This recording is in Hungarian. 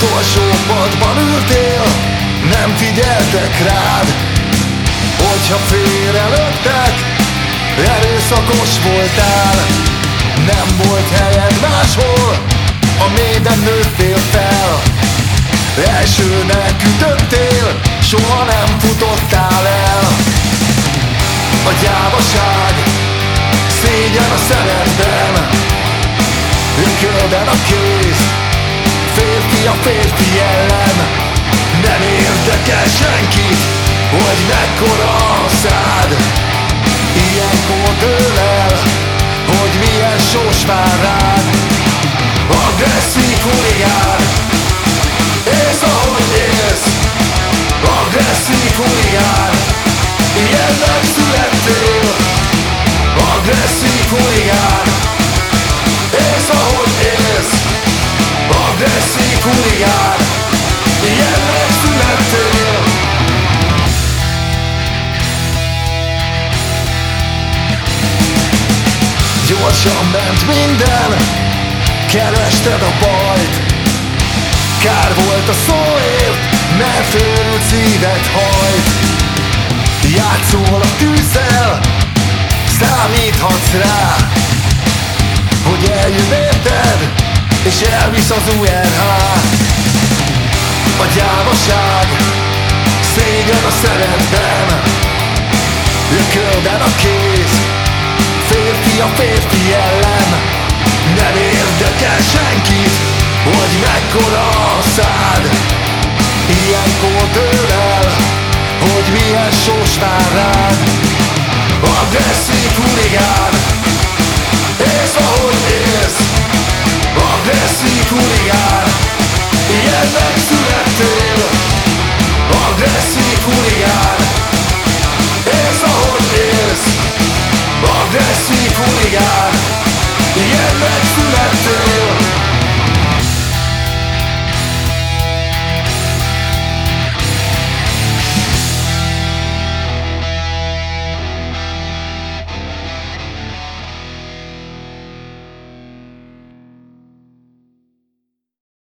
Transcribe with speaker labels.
Speaker 1: Utolsó padban ültél, nem figyeltek rád Hogyha félrelöttek, erőszakos voltál. Nem volt helyed máshol, a mélyben nőttél fel. Elsőnek ütöttél, soha nem futottál el. A gyávaság, szégyen a szeretben Ökölben a kéz, senkit Hogy mekkora a szád. Ilyenkor Gyorsan ment minden. Kerested a bajt. Kár volt a szóért Mert őrült szíved hajt. Játszol a tűzzel Számíthatsz rá Hogy eljön érted és elvisz az UNH A gyávaság, szégyen a szeretben férfi ellen. Nem érdekel senkit, hogy mekkora a szád. Ilyenkor dől el, hogy milyen sors vár rád. Agresszív huligán, és ahogy élsz Agresszív huligán, ilyen megszülettél. Agresszív